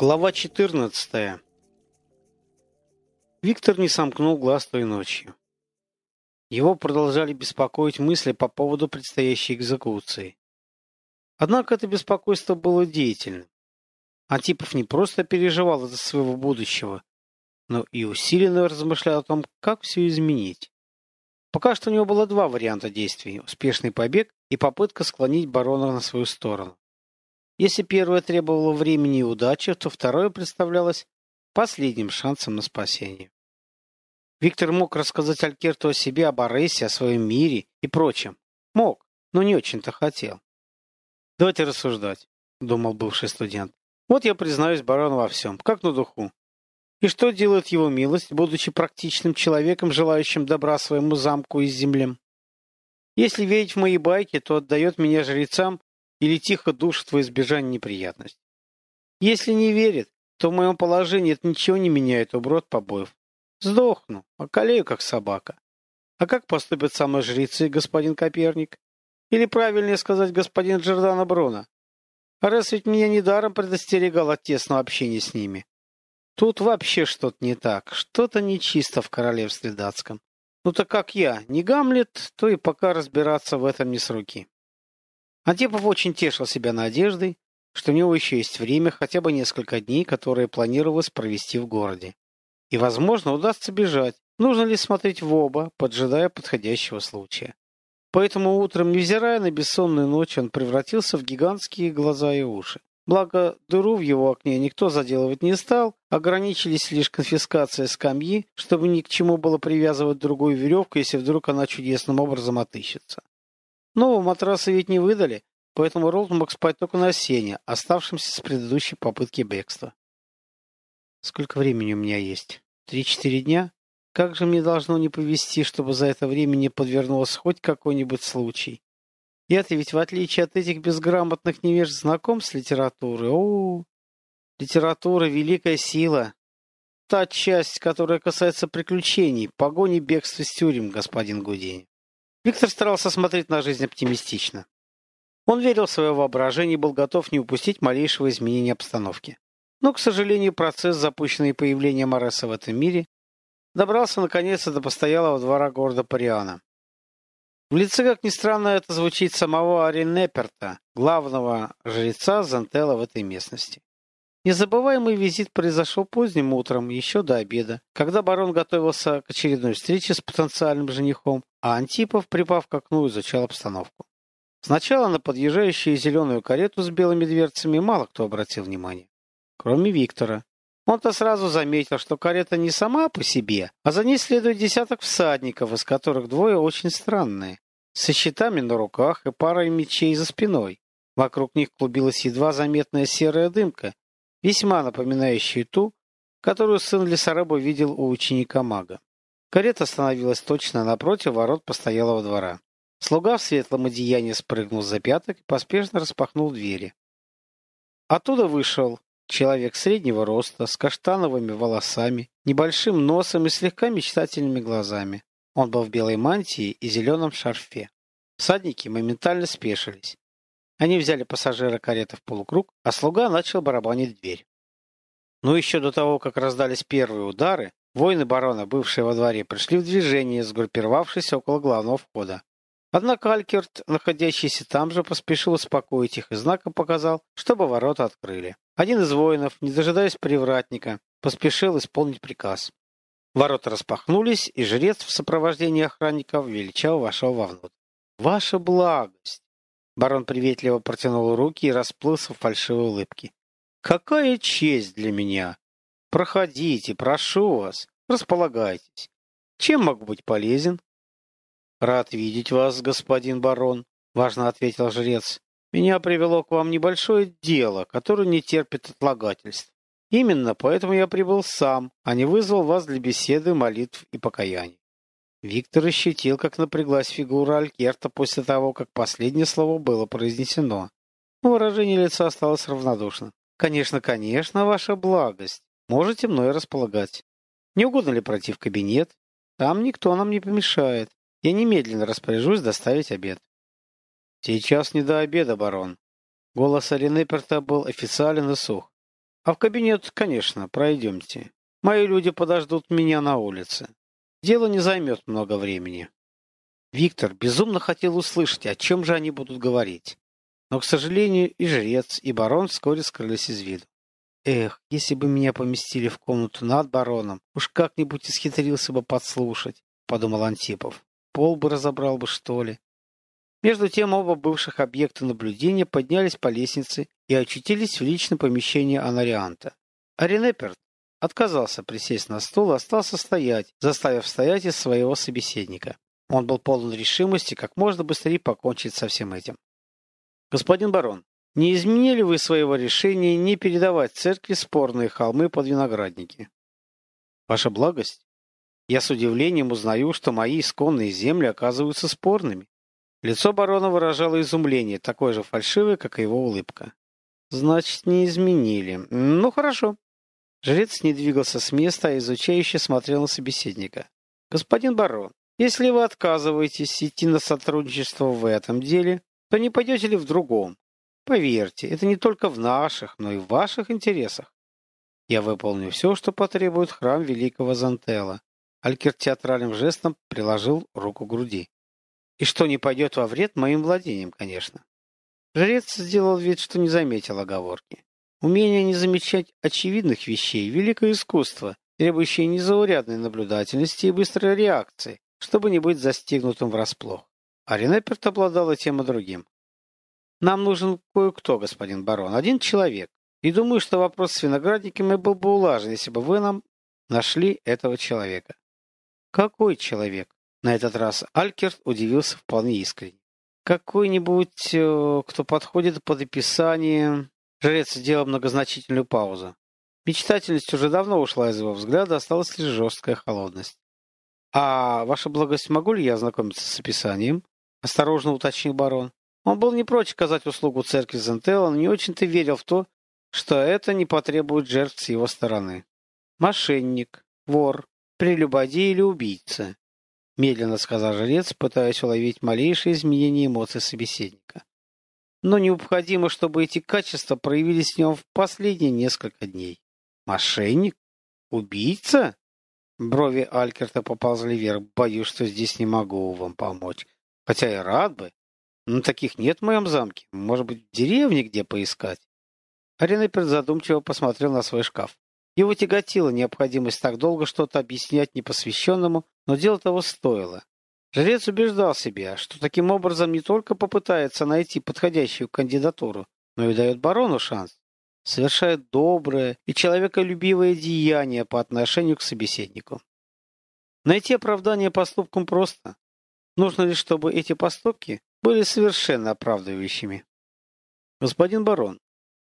Глава 14. Виктор не сомкнул глаз той ночью. Его продолжали беспокоить мысли по поводу предстоящей экзекуции. Однако это беспокойство было деятельным. Антипов не просто переживал из-за своего будущего, но и усиленно размышлял о том, как все изменить. Пока что у него было два варианта действий – успешный побег и попытка склонить барона на свою сторону. Если первое требовало времени и удачи, то второе представлялось последним шансом на спасение. Виктор мог рассказать Алькерту о себе, об Аресе, о своем мире и прочем. Мог, но не очень-то хотел. «Давайте рассуждать», — думал бывший студент. «Вот я признаюсь барону во всем, как на духу. И что делает его милость, будучи практичным человеком, желающим добра своему замку и землям? Если верить в мои байки, то отдает меня жрецам или тихо душит во избежание неприятностей. Если не верит, то в моем положении это ничего не меняет, уброд побоев. Сдохну, околею, как собака. А как поступят мной жрецы, господин Коперник? Или правильнее сказать, господин Джордано Бруно? Раз ведь меня недаром предостерегал от тесного общения с ними. Тут вообще что-то не так, что-то нечисто в королевстве датском. Ну так как я, не Гамлет, то и пока разбираться в этом не с руки. Антипов очень тешил себя надеждой, что у него еще есть время, хотя бы несколько дней, которые планировалось провести в городе. И, возможно, удастся бежать. Нужно ли смотреть в оба, поджидая подходящего случая. Поэтому утром, невзирая на бессонную ночь, он превратился в гигантские глаза и уши. Благо, дыру в его окне никто заделывать не стал, ограничились лишь конфискацией скамьи, чтобы ни к чему было привязывать другую веревку, если вдруг она чудесным образом отыщется. Нового матраса ведь не выдали, поэтому Ролд мог спать только на сене, оставшемся с предыдущей попытки бегства. Сколько времени у меня есть? Три-четыре дня? Как же мне должно не повезти, чтобы за это время не подвернулся хоть какой-нибудь случай? Я-то ведь, в отличие от этих безграмотных невеж, знаком с литературой. О, литература — великая сила. Та часть, которая касается приключений, погони, бегства с тюрем, господин Гудини. Виктор старался смотреть на жизнь оптимистично. Он верил в свое воображение и был готов не упустить малейшего изменения обстановки. Но, к сожалению, процесс, запущенный появлением Ареса в этом мире, добрался наконец до постоялого двора города Париана. В лице, как ни странно, это звучит самого Аринеперта, главного жреца Зантела в этой местности. Незабываемый визит произошел поздним утром, еще до обеда, когда барон готовился к очередной встрече с потенциальным женихом, а Антипов, припав к окну, изучал обстановку. Сначала на подъезжающую зеленую карету с белыми дверцами мало кто обратил внимание, кроме Виктора. Он-то сразу заметил, что карета не сама по себе, а за ней следует десяток всадников, из которых двое очень странные, со щитами на руках и парой мечей за спиной. Вокруг них клубилась едва заметная серая дымка, весьма напоминающая ту, которую сын лесораба видел у ученика мага. Карета остановилась точно напротив ворот постоялого двора. Слуга в светлом одеянии спрыгнул за пяток и поспешно распахнул двери. Оттуда вышел человек среднего роста, с каштановыми волосами, небольшим носом и слегка мечтательными глазами. Он был в белой мантии и зеленом шарфе. Всадники моментально спешились. Они взяли пассажира кареты в полукруг, а слуга начал барабанить дверь. Но еще до того, как раздались первые удары, Воины барона, бывшие во дворе, пришли в движение, сгруппировавшись около главного входа. Однако Алькерт, находящийся там же, поспешил успокоить их и знаком показал, чтобы ворота открыли. Один из воинов, не дожидаясь привратника, поспешил исполнить приказ. Ворота распахнулись, и жрец в сопровождении охранников величаво вошел вовнутрь. «Ваша благость!» Барон приветливо протянул руки и расплылся в фальшивой улыбке. «Какая честь для меня! Проходите, прошу вас, располагайтесь. Чем могу быть полезен? Рад видеть вас, господин барон, важно ответил жрец. Меня привело к вам небольшое дело, которое не терпит отлагательств. Именно поэтому я прибыл сам, а не вызвал вас для беседы, молитв и покаяний. Виктор ощутил, как напряглась фигура Алькерта после того, как последнее слово было произнесено. Но выражение лица осталось равнодушным. «Конечно, конечно, ваша благость. Можете мной располагать. Не угодно ли пройти в кабинет? Там никто нам не помешает. Я немедленно распоряжусь доставить обед. Сейчас не до обеда, барон. Голос Алинеперта был официален и сух. А в кабинет, конечно, пройдемте. Мои люди подождут меня на улице. Дело не займет много времени. Виктор безумно хотел услышать, о чем же они будут говорить. Но, к сожалению, и жрец, и барон вскоре скрылись из виду. Эх, если бы меня поместили в комнату над бароном, уж как-нибудь исхитрился бы подслушать, подумал Антипов. Пол бы разобрал бы, что ли. Между тем оба бывших объекта наблюдения поднялись по лестнице и очутились в личном помещении Анарианта. Аринеперт отказался присесть на стул и остался стоять, заставив стоять из своего собеседника. Он был полон решимости как можно быстрее покончить со всем этим. «Господин барон, не изменили вы своего решения не передавать церкви спорные холмы под виноградники?» «Ваша благость, я с удивлением узнаю, что мои исконные земли оказываются спорными». Лицо барона выражало изумление, такое же фальшивое, как и его улыбка. «Значит, не изменили. Ну, хорошо». Жрец не двигался с места, а изучающе смотрел на собеседника. «Господин барон, если вы отказываетесь идти на сотрудничество в этом деле, то не пойдете ли в другом? Поверьте, это не только в наших, но и в ваших интересах. Я выполню все, что потребует храм великого Зантела. Алькер театральным жестом приложил руку к груди. И что не пойдет во вред моим владениям, конечно. Жрец сделал вид, что не заметил оговорки. Умение не замечать очевидных вещей – великое искусство, требующее незаурядной наблюдательности и быстрой реакции, чтобы не быть застигнутым врасплох. А Ренеперт обладала тем и другим. Нам нужен кое-кто, господин барон, один человек. И думаю, что вопрос с виноградниками был бы улажен, если бы вы нам нашли этого человека. Какой человек? На этот раз Алькерт удивился вполне искренне. Какой-нибудь, э, кто подходит под описание... Жрец сделал многозначительную паузу. Мечтательность уже давно ушла из его взгляда, осталась лишь жесткая холодность. «А, ваша благость, могу ли я ознакомиться с описанием?» — осторожно уточнил барон. Он был не прочь оказать услугу церкви Зентелла, но не очень-то верил в то, что это не потребует жертв с его стороны. «Мошенник, вор, прелюбодей или убийца», — медленно сказал жрец, пытаясь уловить малейшие изменения эмоций собеседника. Но необходимо, чтобы эти качества проявились в нем в последние несколько дней. «Мошенник? Убийца?» Брови Алькерта поползли вверх. Боюсь, что здесь не могу вам помочь. Хотя и рад бы. Но таких нет в моем замке. Может быть, в деревне где поискать? Аренепер задумчиво посмотрел на свой шкаф. Его тяготила необходимость так долго что-то объяснять непосвященному, но дело того стоило. Жрец убеждал себя, что таким образом не только попытается найти подходящую кандидатуру, но и дает барону шанс совершает доброе и человеколюбивое деяние по отношению к собеседнику. Найти оправдание поступкам просто. Нужно лишь, чтобы эти поступки были совершенно оправдывающими. Господин барон,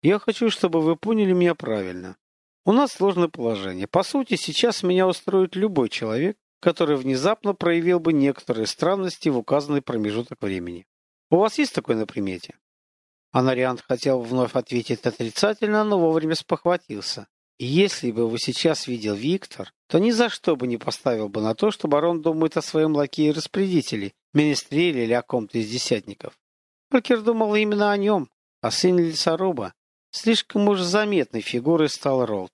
я хочу, чтобы вы поняли меня правильно. У нас сложное положение. По сути, сейчас меня устроит любой человек, который внезапно проявил бы некоторые странности в указанный промежуток времени. У вас есть такой на примете? Анариант хотел вновь ответить отрицательно, но вовремя спохватился. И если бы его сейчас видел Виктор, то ни за что бы не поставил бы на то, что барон думает о своем лакее-распорядителе, министреле или о ком-то из десятников. Фолькер думал именно о нем, о сыне лесоруба. Слишком уж заметной фигурой стал Ролд.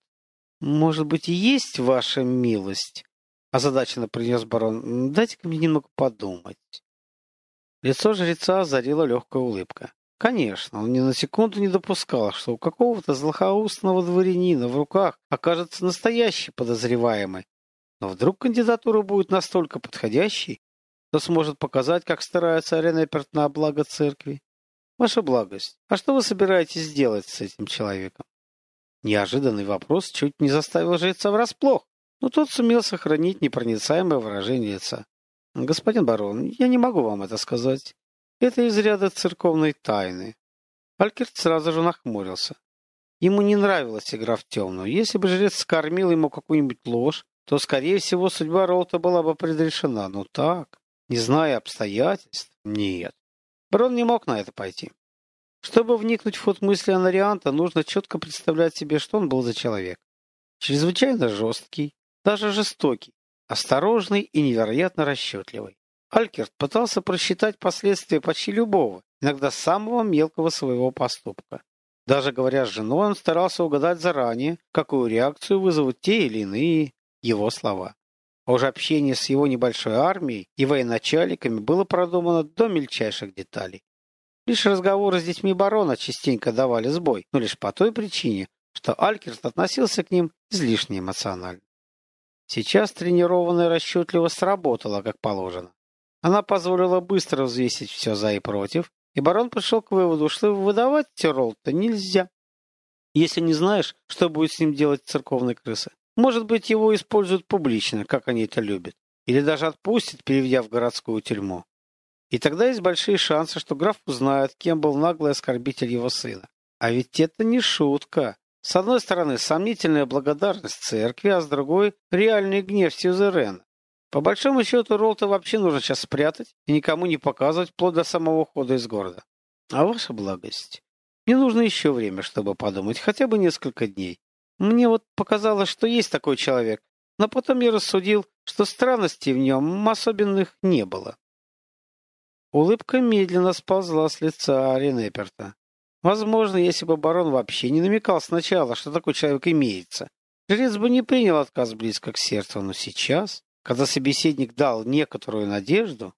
«Может быть, и есть ваша милость?» Озадаченно принес барон. «Дайте-ка мне немного подумать». Лицо жреца озарила легкая улыбка. Конечно, он ни на секунду не допускал, что у какого-то злохоустного дворянина в руках окажется настоящий подозреваемый. Но вдруг кандидатура будет настолько подходящей, что сможет показать, как старается Ренеперт на благо церкви. Ваша благость, а что вы собираетесь сделать с этим человеком? Неожиданный вопрос чуть не заставил жреца врасплох, но тот сумел сохранить непроницаемое выражение лица. Господин барон, я не могу вам это сказать. Это из ряда церковной тайны. Алькерт сразу же нахмурился. Ему не нравилась игра в темную. Если бы жрец скормил ему какую-нибудь ложь, то, скорее всего, судьба Ролта была бы предрешена. Но так, не зная обстоятельств, нет. Брон не мог на это пойти. Чтобы вникнуть в ход мысли Анарианта, нужно четко представлять себе, что он был за человек. Чрезвычайно жесткий, даже жестокий, осторожный и невероятно расчетливый. Алькерт пытался просчитать последствия почти любого, иногда самого мелкого своего поступка. Даже говоря с женой, он старался угадать заранее, какую реакцию вызовут те или иные его слова. А уже общение с его небольшой армией и военачальниками было продумано до мельчайших деталей. Лишь разговоры с детьми барона частенько давали сбой, но лишь по той причине, что Алькерт относился к ним излишне эмоционально. Сейчас тренированная расчетливость сработала, как положено. Она позволила быстро взвесить все за и против, и барон пришел к выводу, что выдавать Тирол-то нельзя. Если не знаешь, что будет с ним делать церковная крыса. Может быть, его используют публично, как они это любят. Или даже отпустят, переведя в городскую тюрьму. И тогда есть большие шансы, что граф узнает, кем был наглый оскорбитель его сына. А ведь это не шутка. С одной стороны, сомнительная благодарность церкви, а с другой – реальный гнев Сьюзерена. По большому счету, Ролта вообще нужно сейчас спрятать и никому не показывать вплоть до самого ухода из города. А ваша благость, мне нужно еще время, чтобы подумать, хотя бы несколько дней. Мне вот показалось, что есть такой человек, но потом я рассудил, что странностей в нем особенных не было. Улыбка медленно сползла с лица Ренеперта. Возможно, если бы барон вообще не намекал сначала, что такой человек имеется, жрец бы не принял отказ близко к сердцу, но сейчас... Когда собеседник дал некоторую надежду,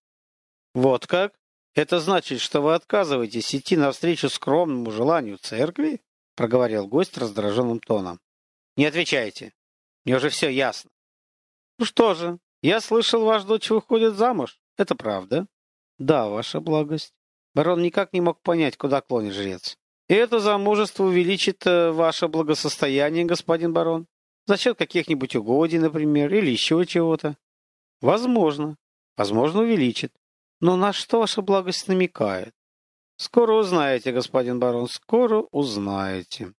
вот как? Это значит, что вы отказываетесь идти навстречу скромному желанию церкви? Проговорил гость раздраженным тоном. Не отвечайте. Мне уже все ясно. Ну что же, я слышал, ваш дочь выходит замуж. Это правда? Да, ваша благость. Барон никак не мог понять, куда клонит жрец. И это замужество увеличит э, ваше благосостояние, господин барон? За счет каких-нибудь угодий, например, или еще чего-то. Возможно. Возможно, увеличит. Но на что ваша благость намекает? Скоро узнаете, господин барон, скоро узнаете.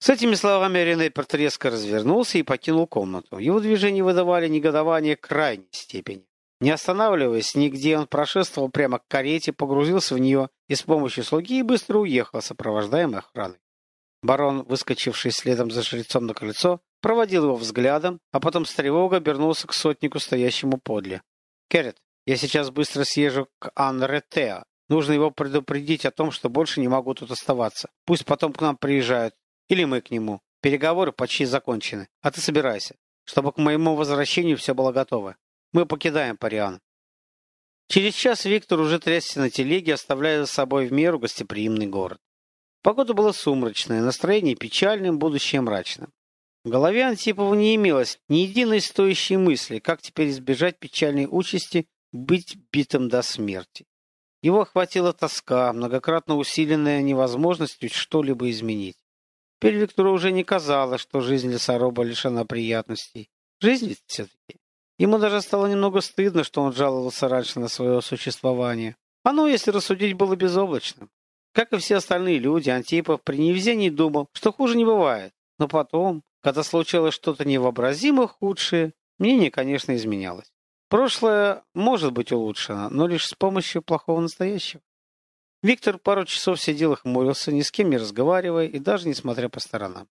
С этими словами Ренеперт резко развернулся и покинул комнату. Его движения выдавали негодование крайней степени. Не останавливаясь нигде, он прошествовал прямо к карете, погрузился в нее и с помощью слуги быстро уехал, сопровождаемый охраной. Барон, выскочивший следом за жрецом на крыльцо, проводил его взглядом, а потом с тревогой обернулся к сотнику, стоящему подле. «Керрит, я сейчас быстро съезжу к Анретеа. Нужно его предупредить о том, что больше не могу тут оставаться. Пусть потом к нам приезжают. Или мы к нему. Переговоры почти закончены. А ты собирайся, чтобы к моему возвращению все было готово. Мы покидаем Париан». Через час Виктор уже трясся на телеге, оставляя за собой в меру гостеприимный город. Погода была сумрачная, настроение печальным, будущее мрачным. В голове Антипова не имелось ни единой стоящей мысли, как теперь избежать печальной участи быть битым до смерти. Его охватила тоска, многократно усиленная невозможностью что-либо изменить. Теперь Виктору уже не казалось, что жизнь лесоруба лишена приятностей. Жизнь все-таки. Ему даже стало немного стыдно, что он жаловался раньше на свое существование. Оно, если рассудить, было безоблачным. Как и все остальные люди, Антипов при невезении думал, что хуже не бывает. Но потом, когда случилось что-то невообразимо худшее, мнение, конечно, изменялось. Прошлое может быть улучшено, но лишь с помощью плохого настоящего. Виктор пару часов сидел и хмурился, ни с кем не разговаривая и даже не смотря по сторонам.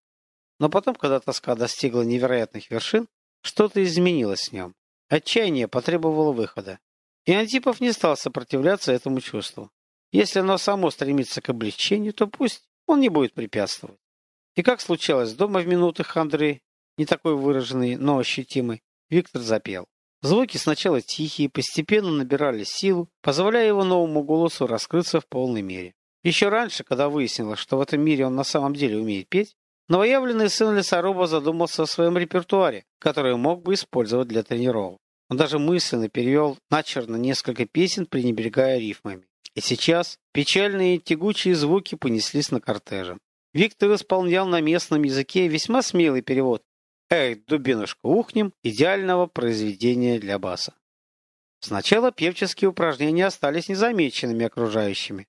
Но потом, когда тоска достигла невероятных вершин, что-то изменилось в нем. Отчаяние потребовало выхода. И Антипов не стал сопротивляться этому чувству. Если оно само стремится к облегчению, то пусть он не будет препятствовать. И как случалось дома в минуты хандры, не такой выраженный, но ощутимый, Виктор запел. Звуки сначала тихие, постепенно набирали силу, позволяя его новому голосу раскрыться в полной мере. Еще раньше, когда выяснилось, что в этом мире он на самом деле умеет петь, новоявленный сын лесоруба задумался о своем репертуаре, который мог бы использовать для тренировок. Он даже мысленно перевел начерно несколько песен, пренебрегая рифмами. И сейчас печальные тягучие звуки понеслись на кортеже. Виктор исполнял на местном языке весьма смелый перевод «Эй, дубинушка, ухнем» идеального произведения для баса. Сначала певческие упражнения остались незамеченными окружающими,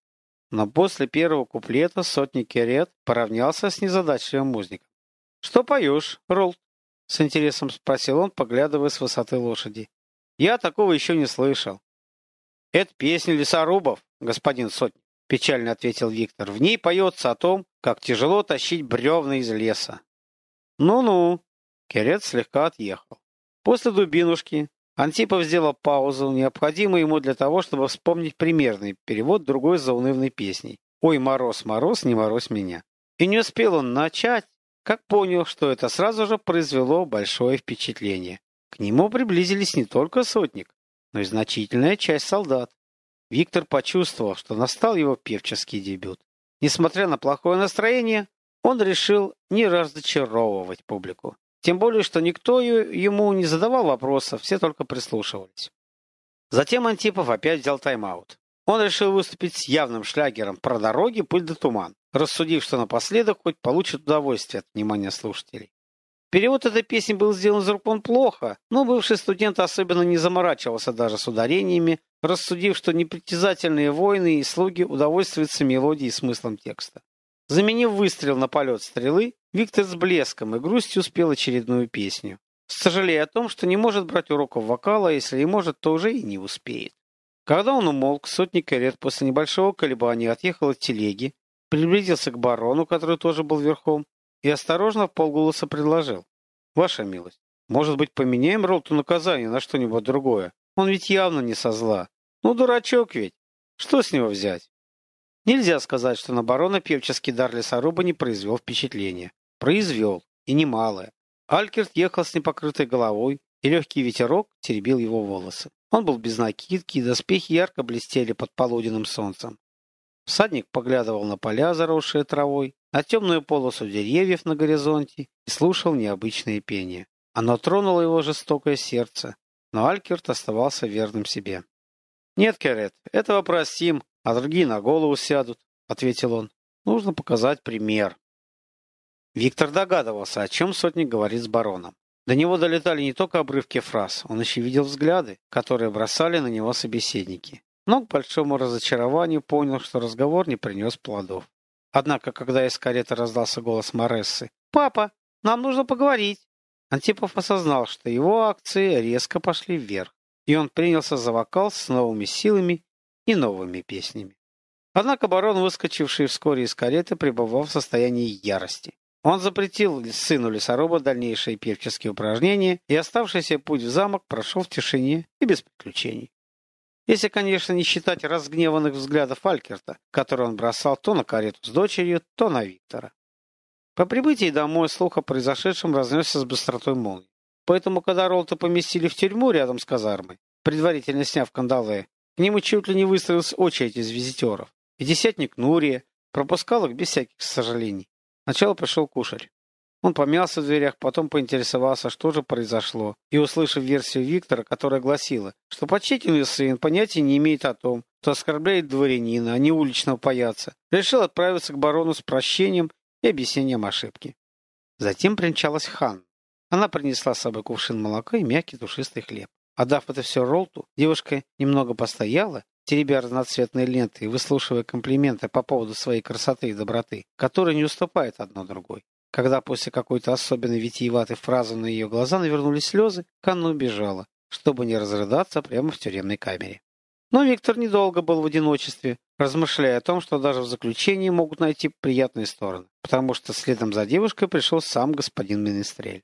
но после первого куплета сотник Керет поравнялся с незадачливым узником. «Что поешь, Ролд?» — с интересом спросил он, поглядывая с высоты лошади. «Я такого еще не слышал». «Это песня лесорубов, господин Сотник», — печально ответил Виктор. «В ней поется о том, как тяжело тащить бревна из леса». «Ну-ну», — Керец слегка отъехал. После дубинушки Антипов сделал паузу, необходимую ему для того, чтобы вспомнить примерный перевод другой заунывной песни. «Ой, мороз, мороз, не мороз меня». И не успел он начать, как понял, что это сразу же произвело большое впечатление. К нему приблизились не только сотник, но и значительная часть солдат. Виктор почувствовал, что настал его певческий дебют. Несмотря на плохое настроение, он решил не разочаровывать публику. Тем более, что никто ему не задавал вопросов, все только прислушивались. Затем Антипов опять взял тайм-аут. Он решил выступить с явным шлягером про дороги, пыль да туман, рассудив, что напоследок хоть получит удовольствие от внимания слушателей. Перевод этой песни был сделан из рук он плохо, но бывший студент особенно не заморачивался даже с ударениями, рассудив, что непритязательные воины и слуги удовольствуются мелодией и смыслом текста. Заменив выстрел на полет стрелы, Виктор с блеском и грустью спел очередную песню, сожалея о том, что не может брать уроков вокала, если и может, то уже и не успеет. Когда он умолк, сотник карет после небольшого колебания отъехал от телеги, приблизился к барону, который тоже был верхом, и осторожно в полголоса предложил. «Ваша милость, может быть, поменяем Ролту наказание на что-нибудь другое? Он ведь явно не со зла. Ну, дурачок ведь. Что с него взять?» Нельзя сказать, что на барона певческий дар лесоруба не произвел впечатления. Произвел, и немалое. Алькерт ехал с непокрытой головой, и легкий ветерок теребил его волосы. Он был без накидки, и доспехи ярко блестели под полуденным солнцем. Всадник поглядывал на поля, заросшие травой, на темную полосу деревьев на горизонте и слушал необычное пение. Оно тронуло его жестокое сердце, но Алькерт оставался верным себе. «Нет, Керет, этого простим, а другие на голову сядут», — ответил он. «Нужно показать пример». Виктор догадывался, о чем сотник говорит с бароном. До него долетали не только обрывки фраз, он еще видел взгляды, которые бросали на него собеседники. Но к большому разочарованию понял, что разговор не принес плодов. Однако, когда из кареты раздался голос Морессы «Папа, нам нужно поговорить!» Антипов осознал, что его акции резко пошли вверх, и он принялся за вокал с новыми силами и новыми песнями. Однако барон, выскочивший вскоре из кареты, пребывал в состоянии ярости. Он запретил сыну лесоруба дальнейшие певческие упражнения, и оставшийся путь в замок прошел в тишине и без приключений. Если, конечно, не считать разгневанных взглядов Алькерта, которые он бросал то на карету с дочерью, то на Виктора. По прибытии домой слух о произошедшем разнесся с быстротой молнии. Поэтому, когда Ролта поместили в тюрьму рядом с казармой, предварительно сняв кандалы, к нему чуть ли не выстроилась очередь из визитеров. И десятник Нурия пропускал их без всяких сожалений. Сначала пришел кушарь. Он помялся в дверях, потом поинтересовался, что же произошло, и, услышав версию Виктора, которая гласила, что почтительный сын понятия не имеет о том, что оскорбляет дворянина, а не уличного паяца, решил отправиться к барону с прощением и объяснением ошибки. Затем примчалась хан. Она принесла с собой кувшин молока и мягкий душистый хлеб. Отдав это все Ролту, девушка немного постояла теребя разноцветные ленты и выслушивая комплименты по поводу своей красоты и доброты, которые не уступают одно другой. Когда после какой-то особенной витиеватой фразы на ее глаза навернулись слезы, Канна убежала, чтобы не разрыдаться прямо в тюремной камере. Но Виктор недолго был в одиночестве, размышляя о том, что даже в заключении могут найти приятные стороны, потому что следом за девушкой пришел сам господин Менестрель.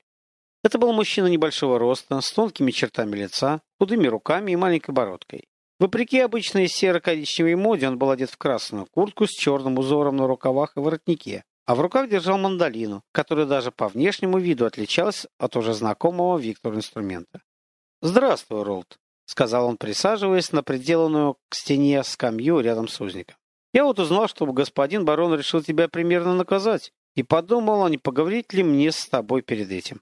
Это был мужчина небольшого роста, с тонкими чертами лица, худыми руками и маленькой бородкой. Вопреки обычной серо-коричневой моде, он был одет в красную куртку с черным узором на рукавах и воротнике, а в руках держал мандолину, которая даже по внешнему виду отличалась от уже знакомого Виктору инструмента. «Здравствуй, Ролд», — сказал он, присаживаясь на приделанную к стене скамью рядом с узником. «Я вот узнал, что господин барон решил тебя примерно наказать, и подумал, а не поговорить ли мне с тобой перед этим».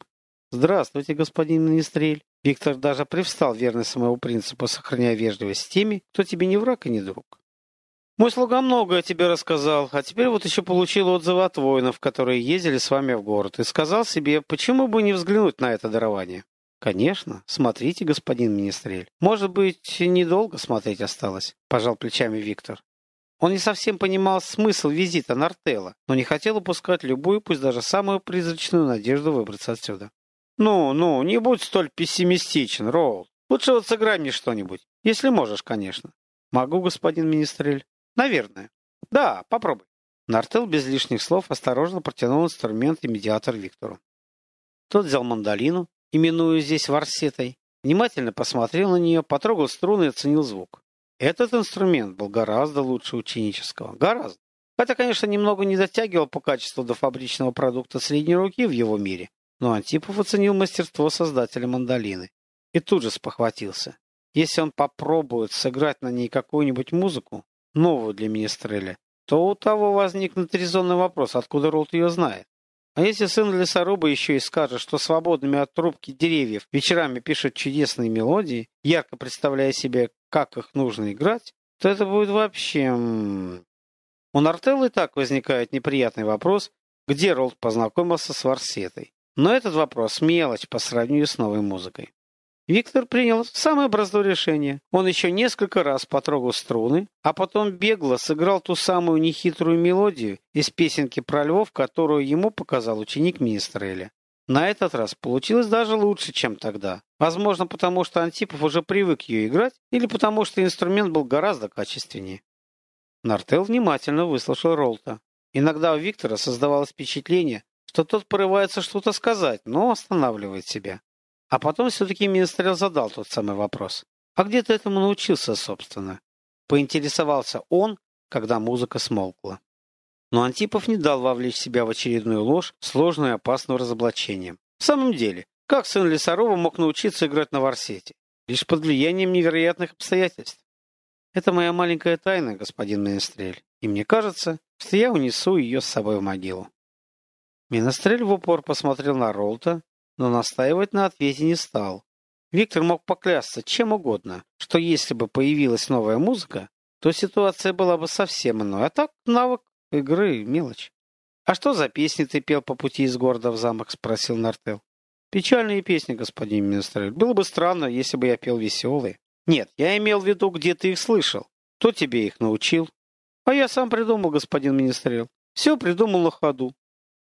«Здравствуйте, господин Министрель», Виктор даже привстал верный самому принципу, сохраняя вежливость с теми, кто тебе не враг и не друг. Мой слуга многое тебе рассказал, а теперь вот еще получил отзывы от воинов, которые ездили с вами в город, и сказал себе, почему бы не взглянуть на это дарование. Конечно, смотрите, господин Министрель. Может быть, недолго смотреть осталось, пожал плечами Виктор. Он не совсем понимал смысл визита Нартелла, но не хотел упускать любую, пусть даже самую призрачную надежду выбраться отсюда. «Ну, ну, не будь столь пессимистичен, Роул. Лучше вот сыграй мне что-нибудь. Если можешь, конечно». «Могу, господин Министрель?» «Наверное». «Да, попробуй». Нартел без лишних слов осторожно протянул инструмент и медиатор Виктору. Тот взял мандолину, именуя здесь варсетой, внимательно посмотрел на нее, потрогал струны и оценил звук. Этот инструмент был гораздо лучше ученического. Гораздо. Хотя, конечно, немного не дотягивал по качеству до фабричного продукта средней руки в его мире, но Антипов оценил мастерство создателя мандолины. И тут же спохватился. Если он попробует сыграть на ней какую-нибудь музыку, новую для Министреля, то у того возникнет резонный вопрос, откуда Ролд ее знает. А если сын лесоруба еще и скажет, что свободными от трубки деревьев вечерами пишет чудесные мелодии, ярко представляя себе, как их нужно играть, то это будет вообще... У Нартелла и так возникает неприятный вопрос, где Ролд познакомился с Варсетой. Но этот вопрос мелочь по сравнению с новой музыкой. Виктор принял самое простое решение. Он еще несколько раз потрогал струны, а потом бегло сыграл ту самую нехитрую мелодию из песенки про львов, которую ему показал ученик Министреля. На этот раз получилось даже лучше, чем тогда. Возможно, потому что Антипов уже привык ее играть, или потому что инструмент был гораздо качественнее. Нартел внимательно выслушал Ролта. Иногда у Виктора создавалось впечатление, что тот порывается что-то сказать, но останавливает себя. А потом все-таки Минстрел задал тот самый вопрос. «А где ты этому научился, собственно?» Поинтересовался он, когда музыка смолкла. Но Антипов не дал вовлечь себя в очередную ложь, сложную и опасную разоблачением. В самом деле, как сын Лесарова мог научиться играть на варсете? Лишь под влиянием невероятных обстоятельств. Это моя маленькая тайна, господин Менестрель, и мне кажется, что я унесу ее с собой в могилу. Менестрель в упор посмотрел на Ролта, но настаивать на ответе не стал. Виктор мог поклясться чем угодно, что если бы появилась новая музыка, то ситуация была бы совсем иной, а так навык игры — мелочь. «А что за песни ты пел по пути из города в замок?» — спросил Нартел. «Печальные песни, господин министр. Было бы странно, если бы я пел веселые». «Нет, я имел в виду, где ты их слышал. Кто тебе их научил?» «А я сам придумал, господин министрел. Все придумал на ходу.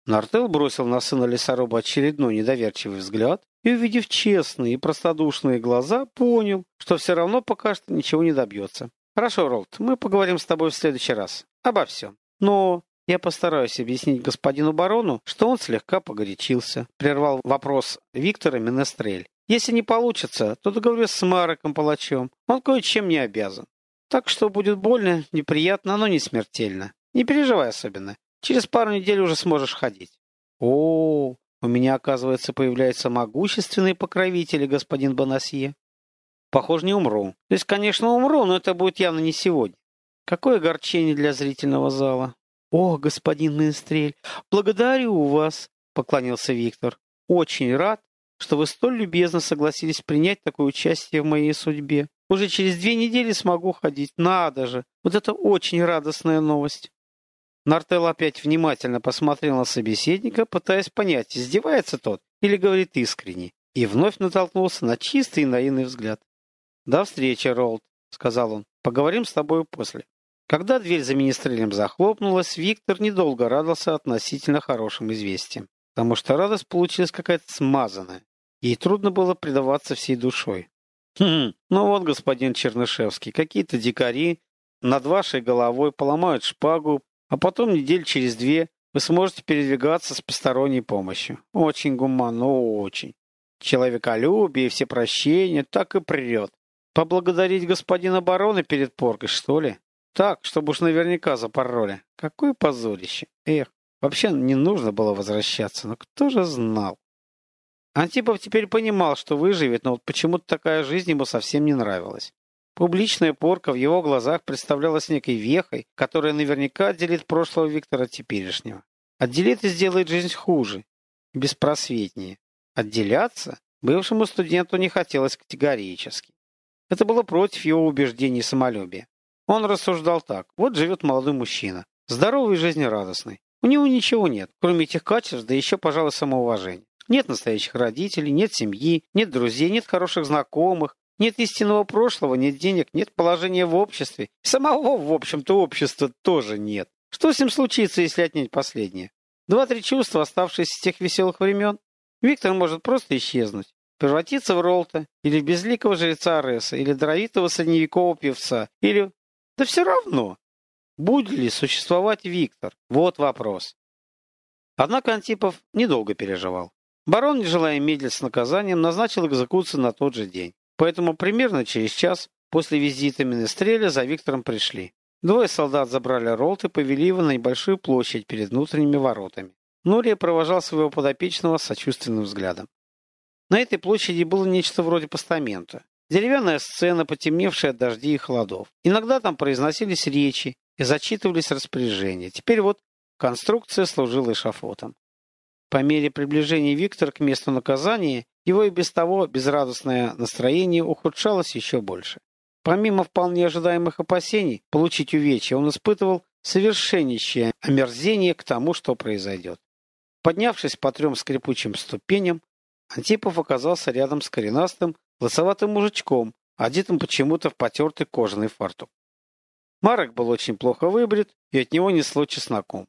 Нартел бросил на сына лесоруба очередной недоверчивый взгляд и, увидев честные и простодушные глаза, понял, что все равно пока что ничего не добьется. «Хорошо, Ролд, мы поговорим с тобой в следующий раз. Обо всем. Но я постараюсь объяснить господину барону, что он слегка погорячился», прервал вопрос Виктора Менестрель. «Если не получится, то договорюсь с Мароком Палачом. Он кое-чем не обязан. Так что будет больно, неприятно, но не смертельно. Не переживай особенно. Через пару недель уже сможешь ходить. О, у меня, оказывается, появляются могущественные покровители, господин Бонасье. Похоже, не умру. То есть, конечно, умру, но это будет явно не сегодня. Какое огорчение для зрительного зала. О, господин Менстрель, благодарю вас, поклонился Виктор. Очень рад, что вы столь любезно согласились принять такое участие в моей судьбе. Уже через две недели смогу ходить. Надо же! Вот это очень радостная новость. Нартел опять внимательно посмотрел на собеседника, пытаясь понять, издевается тот или говорит искренне, и вновь натолкнулся на чистый и наивный взгляд. «До встречи, Ролд», — сказал он. «Поговорим с тобой после». Когда дверь за министрелем захлопнулась, Виктор недолго радовался относительно хорошим известиям, потому что радость получилась какая-то смазанная. Ей трудно было предаваться всей душой. «Хм, ну вот, господин Чернышевский, какие-то дикари над вашей головой поломают шпагу, а потом недель через две вы сможете передвигаться с посторонней помощью. Очень гуманно, очень. Человеколюбие, все прощения, так и придет. Поблагодарить господина барона перед поркой, что ли? Так, чтобы уж наверняка запороли. Какое позорище. Эх, вообще не нужно было возвращаться, но кто же знал? Антипов теперь понимал, что выживет, но вот почему-то такая жизнь ему совсем не нравилась. Публичная порка в его глазах представлялась некой вехой, которая наверняка отделит прошлого Виктора от теперешнего. Отделит и сделает жизнь хуже, беспросветнее. Отделяться бывшему студенту не хотелось категорически. Это было против его убеждений и самолюбия. Он рассуждал так. Вот живет молодой мужчина, здоровый и жизнерадостный. У него ничего нет, кроме этих качеств, да еще, пожалуй, самоуважения. Нет настоящих родителей, нет семьи, нет друзей, нет хороших знакомых, нет истинного прошлого, нет денег, нет положения в обществе. Самого, в общем-то, общества тоже нет. Что с ним случится, если отнять последнее? Два-три чувства, оставшиеся с тех веселых времен? Виктор может просто исчезнуть. Превратиться в Ролта, или в безликого жреца Ареса, или даровитого средневекового певца, или... Да все равно. Будет ли существовать Виктор? Вот вопрос. Однако Антипов недолго переживал. Барон, не желая медлить с наказанием, назначил экзекуцию на тот же день. Поэтому примерно через час после визита Менестреля за Виктором пришли. Двое солдат забрали Ролт и повели его на небольшую площадь перед внутренними воротами. Нурия провожал своего подопечного сочувственным взглядом. На этой площади было нечто вроде постамента. Деревянная сцена, потемневшая от дождей и холодов. Иногда там произносились речи и зачитывались распоряжения. Теперь вот конструкция служила эшафотом. По мере приближения Виктора к месту наказания, его и без того безрадостное настроение ухудшалось еще больше. Помимо вполне ожидаемых опасений получить увечья, он испытывал совершеннейшее омерзение к тому, что произойдет. Поднявшись по трем скрипучим ступеням, Антипов оказался рядом с коренастым, лысоватым мужичком, одетым почему-то в потертый кожаный фартук. Марок был очень плохо выбрит, и от него несло чесноком.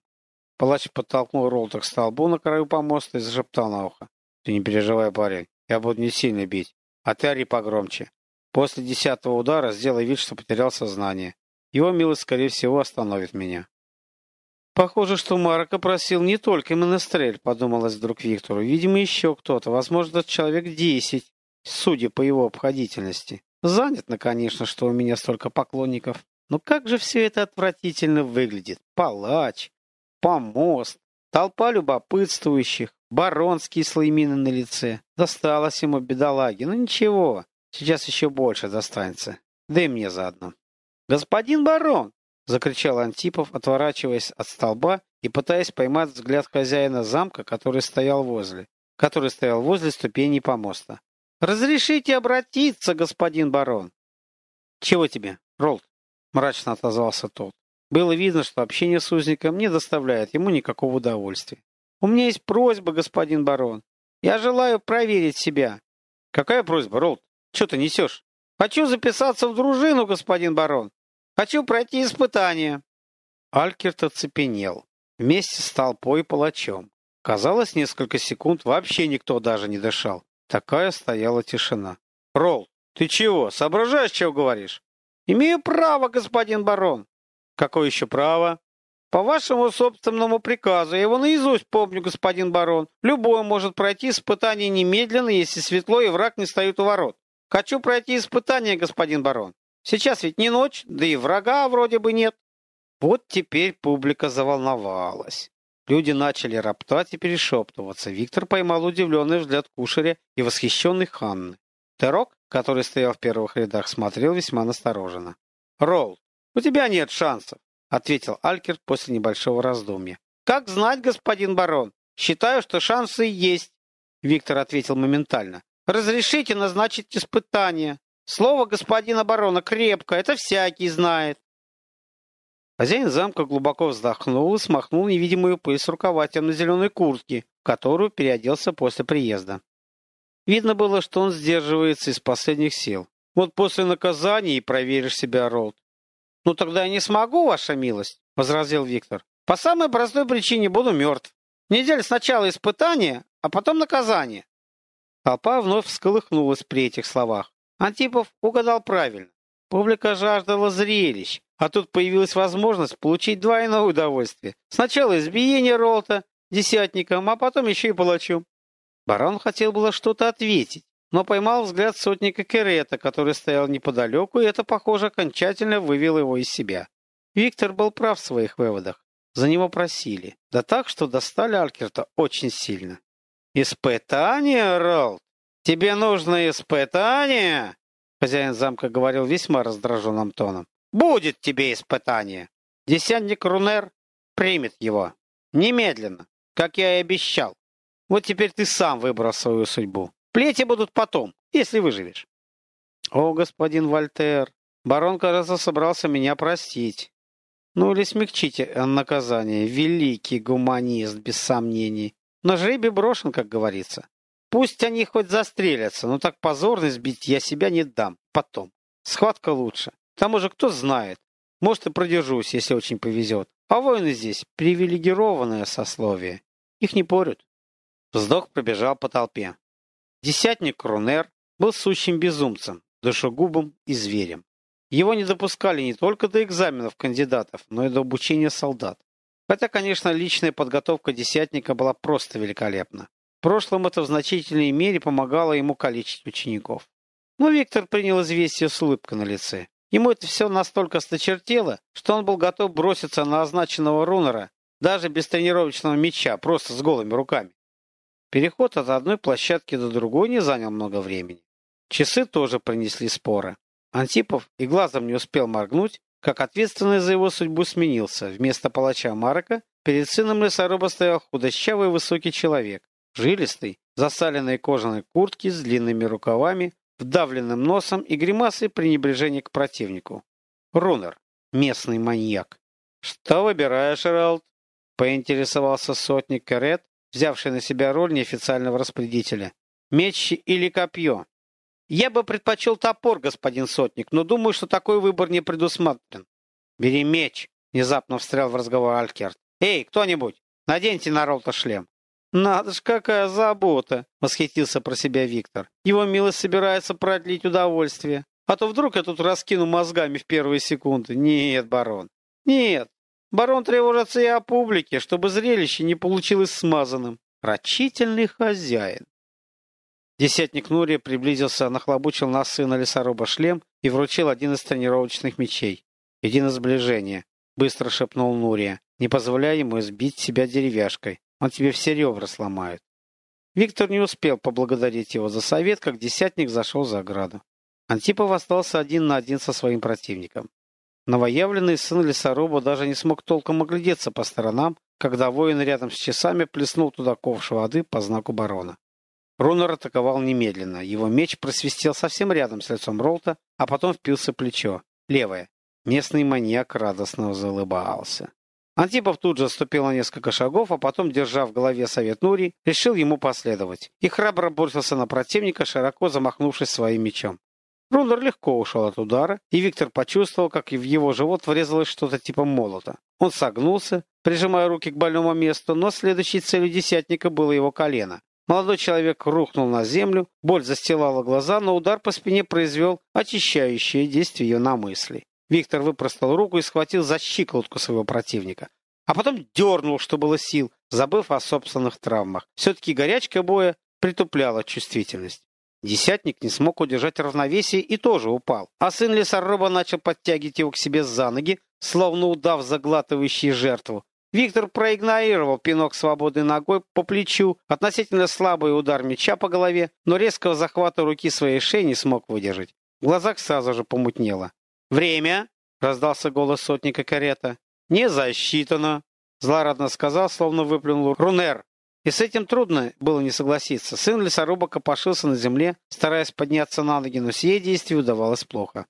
Палач подтолкнул Ролта к столбу на краю помоста и зашептал на ухо. «Ты не переживай, парень, я буду не сильно бить, а ты ори погромче. После десятого удара сделай вид, что потерял сознание. Его милость, скорее всего, остановит меня». Похоже, что Марка просил не только Менестрель, подумалось вдруг Виктору. Видимо, еще кто-то, возможно, человек десять, судя по его обходительности. Занятно, конечно, что у меня столько поклонников. Но как же все это отвратительно выглядит. Палач, помост, толпа любопытствующих, барон с кислой миной на лице. Досталось ему бедолаге. Ну ничего, сейчас еще больше достанется. Да и мне заодно. «Господин барон!» — закричал Антипов, отворачиваясь от столба и пытаясь поймать взгляд хозяина замка, который стоял возле, который стоял возле ступеней помоста. «Разрешите обратиться, господин барон!» «Чего тебе, Ролд?» — мрачно отозвался тот. Было видно, что общение с узником не доставляет ему никакого удовольствия. «У меня есть просьба, господин барон. Я желаю проверить себя». «Какая просьба, Ролд? Что ты несешь?» «Хочу записаться в дружину, господин барон. Хочу пройти испытание. Алькерт оцепенел. Вместе с толпой и палачом. Казалось, несколько секунд вообще никто даже не дышал. Такая стояла тишина. «Ролл, ты чего? Соображаешь, чего говоришь?» «Имею право, господин барон». «Какое еще право?» «По вашему собственному приказу. Я его наизусть помню, господин барон. Любой может пройти испытание немедленно, если светло и враг не стоит у ворот. Хочу пройти испытание, господин барон». Сейчас ведь не ночь, да и врага вроде бы нет. Вот теперь публика заволновалась. Люди начали роптать и перешептываться. Виктор поймал удивленный взгляд Кушаря и восхищенный Ханны. Терок, который стоял в первых рядах, смотрел весьма настороженно. «Ролл, у тебя нет шансов», — ответил Алькерт после небольшого раздумья. «Как знать, господин барон? Считаю, что шансы есть», — Виктор ответил моментально. «Разрешите назначить испытание». Слово господина барона крепко, это всякий знает. Хозяин замка глубоко вздохнул и смахнул невидимую пыль с рукава темно-зеленой куртки, в которую переоделся после приезда. Видно было, что он сдерживается из последних сил. Вот после наказания и проверишь себя, Ролд. «Ну тогда я не смогу, ваша милость», — возразил Виктор. «По самой простой причине буду мертв. Неделя сначала испытания, а потом наказание». Толпа вновь всколыхнулась при этих словах. Антипов угадал правильно. Публика жаждала зрелищ, а тут появилась возможность получить двойное удовольствие. Сначала избиение Ролта десятником, а потом еще и палачом. Барон хотел было что-то ответить, но поймал взгляд сотника Керета, который стоял неподалеку, и это, похоже, окончательно вывело его из себя. Виктор был прав в своих выводах. За него просили. Да так, что достали Алькерта очень сильно. «Испытание, Ролт? «Тебе нужно испытание?» Хозяин замка говорил весьма раздраженным тоном. «Будет тебе испытание. Десятник Рунер примет его. Немедленно, как я и обещал. Вот теперь ты сам выбрал свою судьбу. Плети будут потом, если выживешь». «О, господин Вольтер, барон, кажется, собрался меня простить. Ну или смягчите наказание. Великий гуманист, без сомнений. На жребий брошен, как говорится. Пусть они хоть застрелятся, но так позорно сбить я себя не дам. Потом. Схватка лучше. К тому же, кто знает. Может, и продержусь, если очень повезет. А воины здесь привилегированное сословие. Их не порют. Вздох пробежал по толпе. Десятник Крунер был сущим безумцем, душегубом и зверем. Его не допускали не только до экзаменов кандидатов, но и до обучения солдат. Хотя, конечно, личная подготовка десятника была просто великолепна. В прошлом это в значительной мере помогало ему калечить учеников. Но Виктор принял известие с улыбкой на лице. Ему это все настолько сточертело, что он был готов броситься на означенного рунера, даже без тренировочного мяча, просто с голыми руками. Переход от одной площадки до другой не занял много времени. Часы тоже принесли споры. Антипов и глазом не успел моргнуть, как ответственный за его судьбу сменился. Вместо палача Марка перед сыном лесоруба стоял худощавый высокий человек, жилистый, засаленной кожаной куртки с длинными рукавами, вдавленным носом и гримасой пренебрежения к противнику. Рунер, местный маньяк. «Что выбираешь, Ралд?» — поинтересовался сотник Карет, взявший на себя роль неофициального распорядителя. «Меч или копье?» «Я бы предпочел топор, господин сотник, но думаю, что такой выбор не предусмотрен». «Бери меч», — внезапно встрял в разговор Алькерт. «Эй, кто-нибудь, наденьте на Ролта шлем». «Надо ж, какая забота!» — восхитился про себя Виктор. «Его милость собирается продлить удовольствие. А то вдруг я тут раскину мозгами в первые секунды. Нет, барон. Нет. Барон тревожится и о публике, чтобы зрелище не получилось смазанным. Рачительный хозяин». Десятник Нурия приблизился, нахлобучил на сына лесоруба шлем и вручил один из тренировочных мечей. «Иди на сближение», — быстро шепнул Нурия, не позволяя ему сбить себя деревяшкой. Он тебе все ребра сломает. Виктор не успел поблагодарить его за совет, как десятник зашел за ограду. Антипов остался один на один со своим противником. Новоявленный сын лесоруба даже не смог толком оглядеться по сторонам, когда воин рядом с часами плеснул туда ковш воды по знаку барона. Рунер атаковал немедленно. Его меч просвистел совсем рядом с лицом Ролта, а потом впился в плечо. Левое. Местный маньяк радостно заулыбался. Антипов тут же ступил на несколько шагов, а потом, держа в голове совет Нури, решил ему последовать и храбро бросился на противника, широко замахнувшись своим мечом. Рунер легко ушел от удара, и Виктор почувствовал, как в его живот врезалось что-то типа молота. Он согнулся, прижимая руки к больному месту, но следующей целью десятника было его колено. Молодой человек рухнул на землю, боль застилала глаза, но удар по спине произвел очищающее действие на мысли. Виктор выпростал руку и схватил за щиколотку своего противника. А потом дернул, что было сил, забыв о собственных травмах. Все-таки горячка боя притупляла чувствительность. Десятник не смог удержать равновесие и тоже упал. А сын лесоруба начал подтягивать его к себе за ноги, словно удав заглатывающий жертву. Виктор проигнорировал пинок свободной ногой по плечу, относительно слабый удар меча по голове, но резкого захвата руки своей шеи не смог выдержать. В глазах сразу же помутнело. «Время!» — раздался голос сотника карета. «Не засчитано!» — злорадно сказал, словно выплюнул Рунер. И с этим трудно было не согласиться. Сын лесоруба копошился на земле, стараясь подняться на ноги, но сие действие удавалось плохо.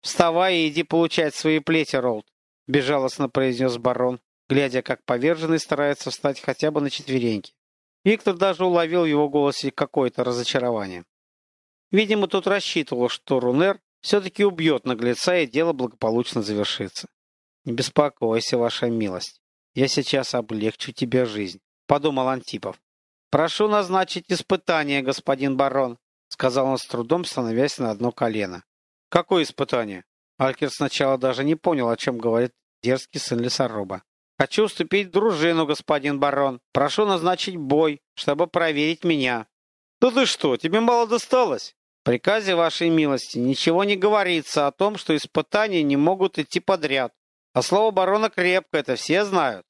«Вставай и иди получать свои плети, Ролд!» — безжалостно произнес барон, глядя, как поверженный старается встать хотя бы на четвереньки. Виктор даже уловил в его голосе какое-то разочарование. Видимо, тут рассчитывал, что Рунер все-таки убьет наглеца, и дело благополучно завершится. Не беспокойся, ваша милость. Я сейчас облегчу тебе жизнь, подумал Антипов. Прошу назначить испытание, господин барон, сказал он с трудом, становясь на одно колено. Какое испытание? Алькер сначала даже не понял, о чем говорит дерзкий сын лесоруба. «Хочу вступить в дружину, господин барон. Прошу назначить бой, чтобы проверить меня». «Да ты что, тебе мало досталось?» приказе вашей милости ничего не говорится о том, что испытания не могут идти подряд. А слово барона крепко, это все знают.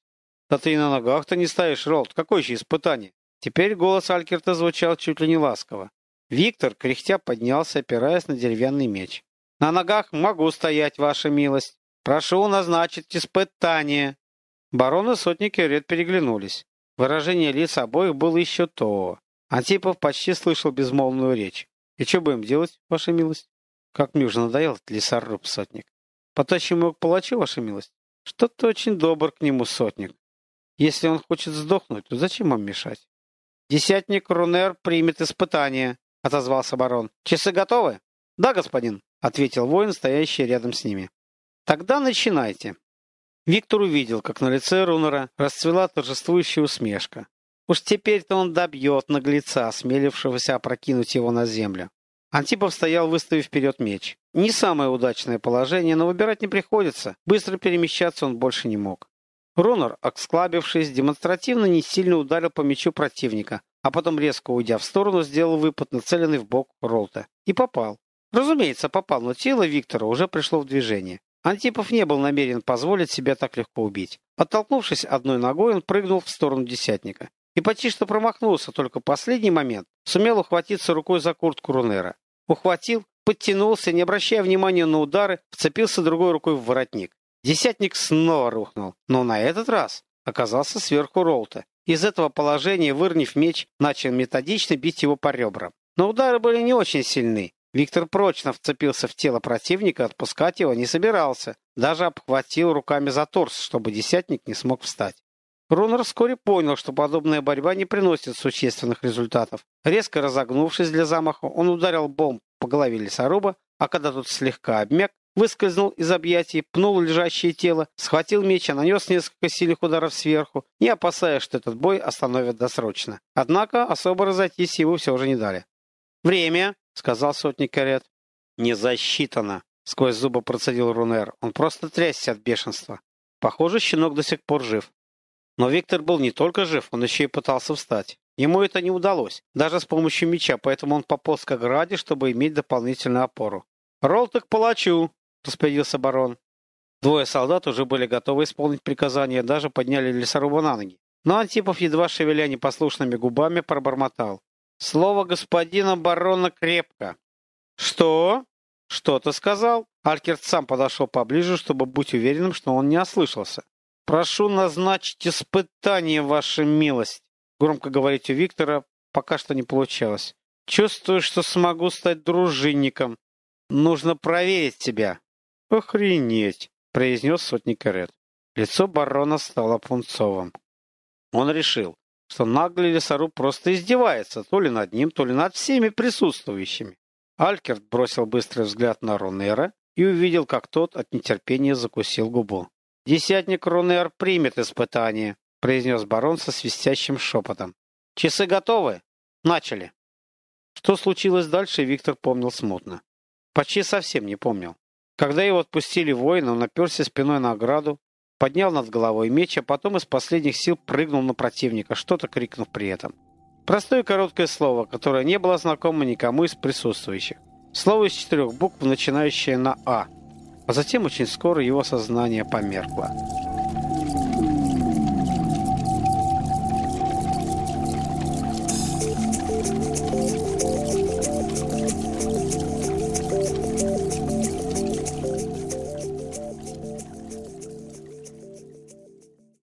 Да ты и на ногах-то не стоишь, Ролд. Какое еще испытание? Теперь голос Алькерта звучал чуть ли не ласково. Виктор, кряхтя, поднялся, опираясь на деревянный меч. «На ногах могу стоять, ваша милость. Прошу назначить испытание». Барон и сотники Ред переглянулись. Выражение лиц обоих было еще то. Антипов почти слышал безмолвную речь. И что будем делать, ваша милость? Как мне уже надоел этот лесоруб, сотник. Потащим его к палачу, ваша милость? Что-то очень добр к нему, сотник. Если он хочет сдохнуть, то зачем вам мешать? Десятник Рунер примет испытание, отозвался барон. Часы готовы? Да, господин, ответил воин, стоящий рядом с ними. Тогда начинайте. Виктор увидел, как на лице Рунера расцвела торжествующая усмешка. Уж теперь-то он добьет наглеца, осмелившегося опрокинуть его на землю. Антипов стоял, выставив вперед меч. Не самое удачное положение, но выбирать не приходится. Быстро перемещаться он больше не мог. Ронор, отсклабившись, демонстративно не сильно ударил по мечу противника, а потом, резко уйдя в сторону, сделал выпад, нацеленный в бок Ролта. И попал. Разумеется, попал, но тело Виктора уже пришло в движение. Антипов не был намерен позволить себя так легко убить. Оттолкнувшись одной ногой, он прыгнул в сторону десятника. И почти что промахнулся, только в последний момент сумел ухватиться рукой за куртку Рунера. Ухватил, подтянулся, не обращая внимания на удары, вцепился другой рукой в воротник. Десятник снова рухнул, но на этот раз оказался сверху Ролта. Из этого положения, вырнив меч, начал методично бить его по ребрам. Но удары были не очень сильны. Виктор прочно вцепился в тело противника, отпускать его не собирался. Даже обхватил руками за торс, чтобы десятник не смог встать. Рунер вскоре понял, что подобная борьба не приносит существенных результатов. Резко разогнувшись для замаха, он ударил бомб по голове лесоруба, а когда тот слегка обмяк, выскользнул из объятий, пнул лежащее тело, схватил меч и нанес несколько сильных ударов сверху, не опасаясь, что этот бой остановят досрочно. Однако особо разойтись его все же не дали. «Время!» — сказал сотник карет. «Не засчитано!» — сквозь зубы процедил Рунер. Он просто трясся от бешенства. Похоже, щенок до сих пор жив. Но Виктор был не только жив, он еще и пытался встать. Ему это не удалось, даже с помощью меча, поэтому он пополз к ограде, чтобы иметь дополнительную опору. «Ролл ты к палачу!» — распорядился барон. Двое солдат уже были готовы исполнить приказание, даже подняли лесоруба на ноги. Но Антипов, едва шевеля непослушными губами, пробормотал. «Слово господина барона крепко». «Что? Что ты сказал?» Алькерт сам подошел поближе, чтобы быть уверенным, что он не ослышался. «Прошу назначить испытание, ваша милость!» Громко говорить у Виктора пока что не получалось. «Чувствую, что смогу стать дружинником. Нужно проверить тебя». «Охренеть!» — произнес сотник Карет. Лицо барона стало пунцовым. Он решил, что наглый лесоруб просто издевается то ли над ним, то ли над всеми присутствующими. Алькерт бросил быстрый взгляд на Рунера и увидел, как тот от нетерпения закусил губу. «Десятник Рунер примет испытание», — произнес барон со свистящим шепотом. «Часы готовы? Начали». Что случилось дальше, Виктор помнил смутно. Почти совсем не помнил. Когда его отпустили воина, он оперся спиной на ограду, поднял над головой меч, а потом из последних сил прыгнул на противника, что-то крикнув при этом. Простое короткое слово, которое не было знакомо никому из присутствующих. Слово из четырех букв, начинающее на «А». А затем очень скоро его сознание померкло.